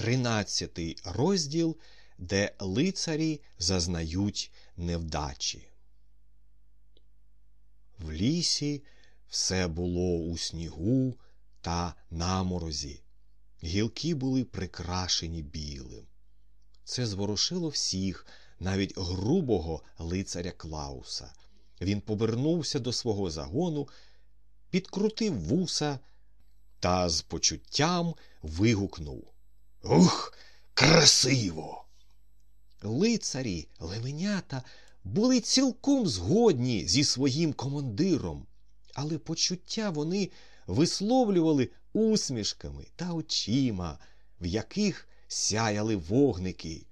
тринадцятий розділ, де лицарі зазнають невдачі. В лісі все було у снігу та наморозі. Гілки були прикрашені білим. Це зворушило всіх, навіть грубого лицаря Клауса. Він повернувся до свого загону, підкрутив вуса та з почуттям вигукнув Ух, красиво! Лицарі, левенята були цілком згодні зі своїм командиром, але почуття вони висловлювали усмішками та очима, в яких сяяли вогники.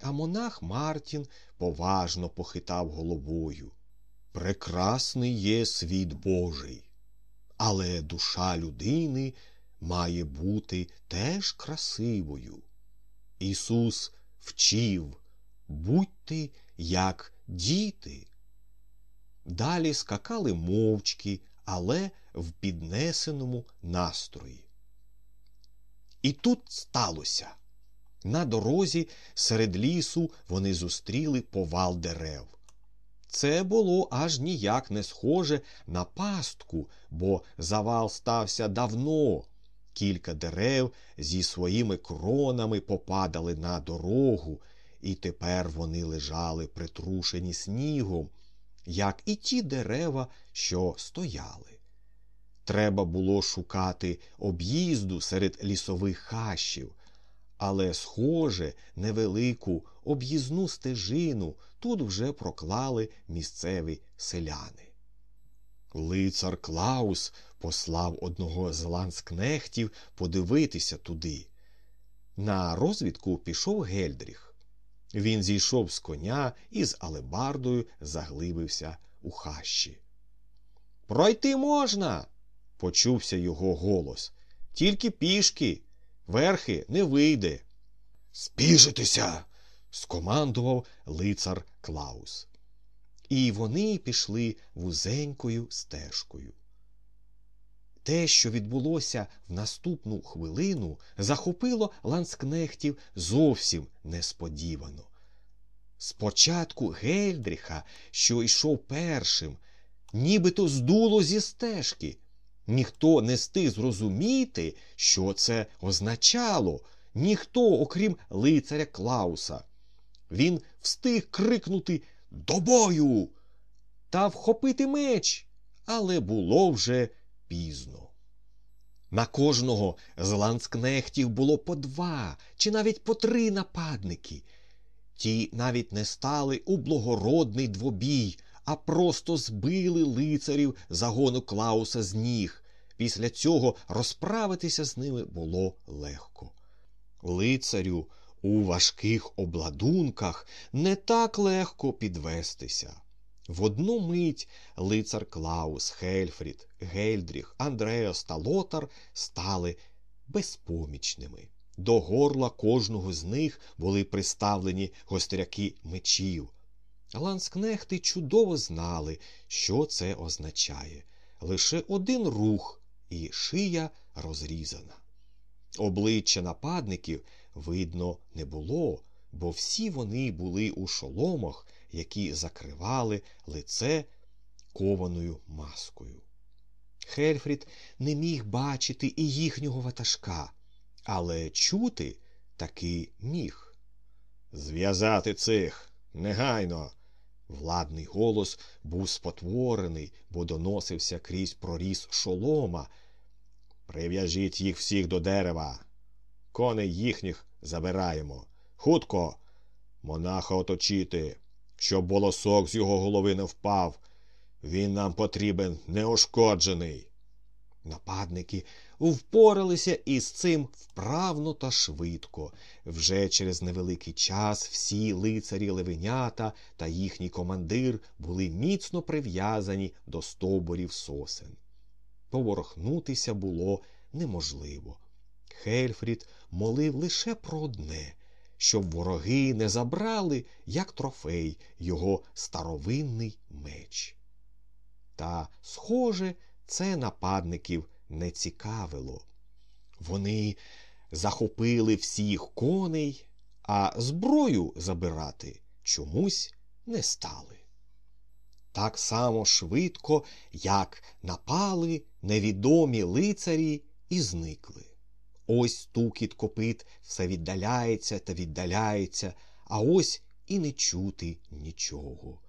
А монах Мартін поважно похитав головою. Прекрасний є світ Божий, але душа людини має бути теж красивою. Ісус вчив будьте як діти. Далі скакали мовчки, але в піднесеному настрої. І тут сталося. На дорозі серед лісу вони зустріли повал дерев. Це було аж ніяк не схоже на пастку, бо завал стався давно. Кілька дерев зі своїми кронами попадали на дорогу, і тепер вони лежали притрушені снігом, як і ті дерева, що стояли. Треба було шукати об'їзду серед лісових хащів, але, схоже, невелику об'їзну стежину тут вже проклали місцеві селяни. Лицар Клаус послав одного з ланскнехтів подивитися туди. На розвідку пішов Гельдріх. Він зійшов з коня і з алебардою заглибився у хащі. Пройти можна, почувся його голос. Тільки пішки, верхи не вийде. Спішитися, скомандував лицар Клаус. І вони пішли вузенькою стежкою. Те, що відбулося в наступну хвилину, захопило ланскнехтів зовсім несподівано. Спочатку Гельдріха, що йшов першим, нібито здуло зі стежки. Ніхто не стиг зрозуміти, що це означало, ніхто, окрім лицаря Клауса. Він встиг крикнути До бою! та вхопити меч, але було вже пізно. На кожного з ланскнехтів було по два чи навіть по три нападники. Ті навіть не стали у благородний двобій, а просто збили лицарів загону Клауса з ніг. Після цього розправитися з ними було легко. Лицарю у важких обладунках не так легко підвестися. В одну мить лицар Клаус, Хельфрід, Гельдріх, Андреас та Лотар стали безпомічними. До горла кожного з них були приставлені гостряки мечів. Ланскнехти чудово знали, що це означає. Лише один рух, і шия розрізана. Обличчя нападників видно не було, бо всі вони були у шоломах, які закривали лице кованою маскою. Хельфрід не міг бачити і їхнього ватажка, але чути таки міг. Зв'язати цих негайно. Владний голос був спотворений, бо доносився крізь проріз шолома. Прив'яжіть їх всіх до дерева. Коней їхніх забираємо. Хутко, монаха оточити, щоб волосок з його голови не впав. Він нам потрібен неошкоджений. Нападники впоралися із цим вправно та швидко. Вже через невеликий час всі лицарі левенята та їхній командир були міцно прив'язані до стовбурів сосен. Поворохнутися було неможливо. Хельфрід молив лише про одне, щоб вороги не забрали, як трофей, його старовинний меч. Та, схоже, це нападників не цікавило. Вони захопили всіх коней, а зброю забирати чомусь не стали. Так само швидко, як напали невідомі лицарі і зникли. Ось стукіт копит все віддаляється та віддаляється, а ось і не чути нічого.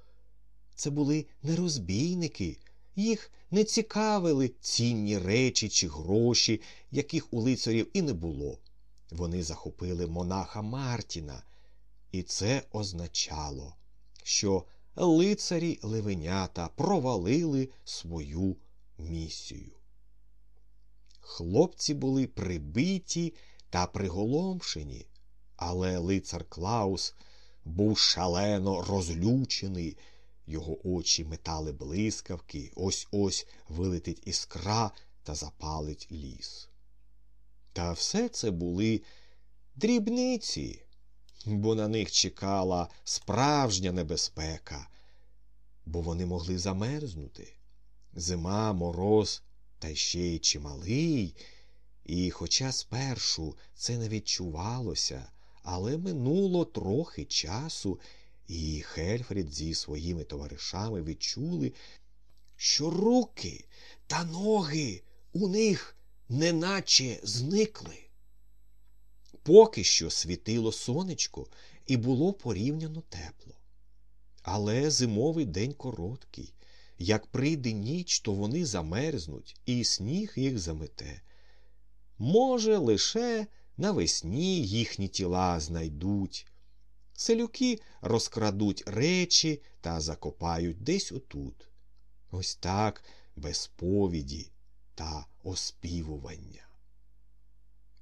Це були не розбійники, їх не цікавили цінні речі чи гроші, яких у лицарів і не було. Вони захопили монаха Мартіна, і це означало, що лицарі левенята провалили свою місію. Хлопці були прибиті та приголомшені, але лицар Клаус був шалено розлючений, його очі метали блискавки, ось ось вилетить іскра та запалить ліс. Та все це були дрібниці, бо на них чекала справжня небезпека, бо вони могли замерзнути. Зима, мороз та ще й чималий. І, хоча спершу це не відчувалося, але минуло трохи часу, і Хельфрід зі своїми товаришами відчули, що руки та ноги у них неначе зникли. Поки що світило сонечко і було порівняно тепло. Але зимовий день короткий. Як прийде ніч, то вони замерзнуть, і сніг їх замете. Може, лише навесні їхні тіла знайдуть. Селюки розкрадуть речі та закопають десь отут. Ось так, без повіді та оспівування.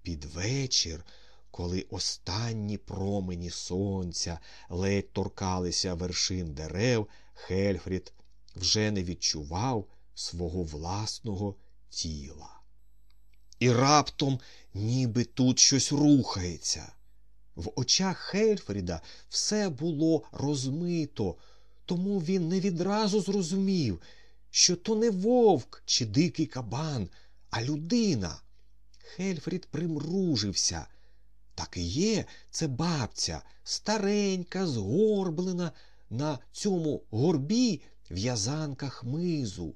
Під вечір, коли останні промені сонця ледь торкалися вершин дерев, Хельфрід вже не відчував свого власного тіла. І раптом ніби тут щось рухається. В очах Хельфріда все було розмито, тому він не відразу зрозумів, що то не вовк чи дикий кабан, а людина. Хельфрід примружився. Так і є, це бабця, старенька, згорблена на цьому горбі в'язанка хмизу.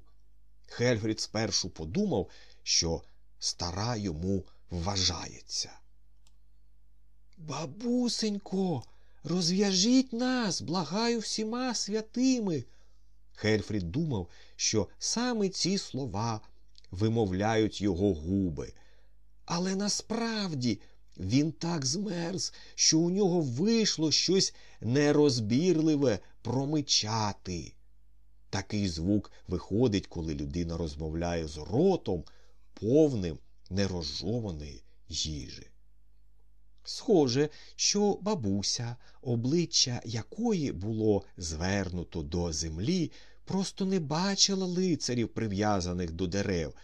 Хельфрід спершу подумав, що стара йому вважається. Бабусенько, розв'яжіть нас, благаю всіма святими. Хельфрід думав, що саме ці слова вимовляють його губи. Але насправді він так змерз, що у нього вийшло щось нерозбірливе промичати. Такий звук виходить, коли людина розмовляє з ротом, повним нерозжованої їжі. Схоже, що бабуся, обличчя якої було звернуто до землі, просто не бачила лицарів, прив'язаних до дерев.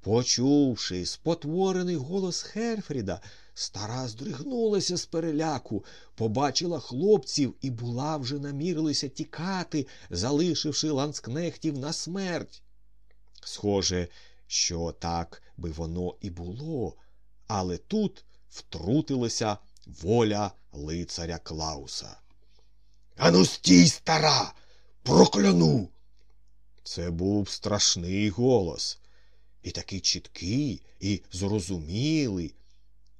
Почувши спотворений голос Херфріда, стара здригнулася з переляку, побачила хлопців і була вже намірилася тікати, залишивши ланскнехтів на смерть. Схоже, що так би воно і було, але тут втрутилася воля лицаря Клауса. Ану, стій, стара, прокляну. Це був страшний голос, і такий чіткий, і зрозумілий,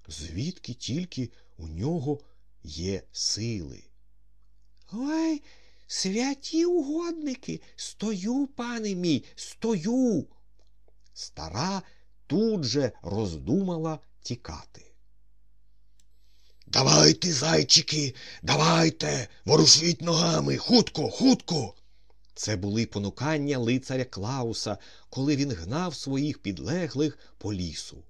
звідки тільки у нього є сили. Ой, святі угодники, стою, пане мій, стою. Стара тут же роздумала тікати. Давайте, зайчики, давайте, ворушіть ногами, хутко, хутко. Це були понукання лицаря Клауса, коли він гнав своїх підлеглих по лісу.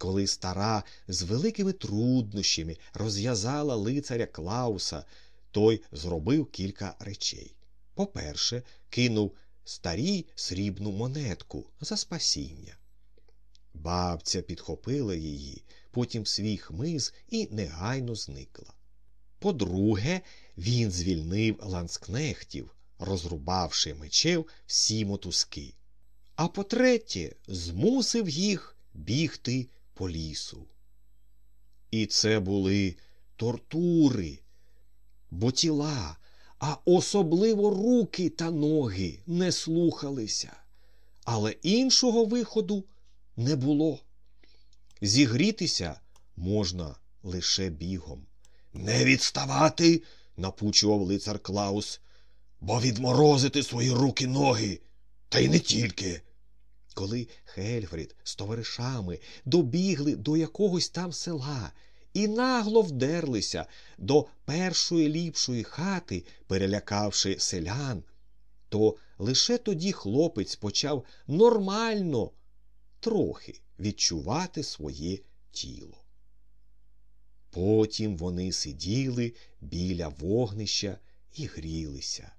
Коли стара з великими труднощами розв'язала лицаря Клауса, той зробив кілька речей. По-перше, кинув старій срібну монетку за спасіння. Бабця підхопила її, потім свій хмиз і негайно зникла. По-друге, він звільнив ланскнехтів, розрубавши мечев всі мотузки. А по третє, змусив їх бігти по лісу. І це були тортури, бо тіла, а особливо руки та ноги не слухалися, але іншого виходу не було. Зігрітися можна лише бігом. Не відставати, напучував лицар Клаус, бо відморозити свої руки ноги, та й не тільки. Коли Хельфрід з товаришами добігли до якогось там села і нагло вдерлися до першої ліпшої хати, перелякавши селян, то лише тоді хлопець почав нормально трохи відчувати своє тіло. Потім вони сиділи біля вогнища і грілися.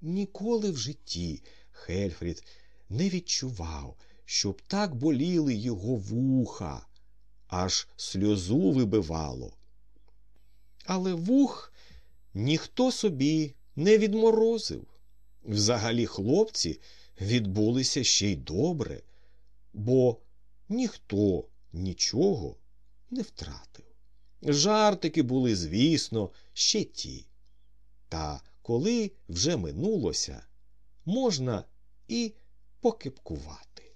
Ніколи в житті Хельфрід не відчував, щоб так боліли його вуха, аж сльозу вибивало. Але вух ніхто собі не відморозив. Взагалі хлопці відбулися ще й добре, бо ніхто нічого не втратив. Жартики були, звісно, ще ті. Та коли вже минулося, можна і покипкувати.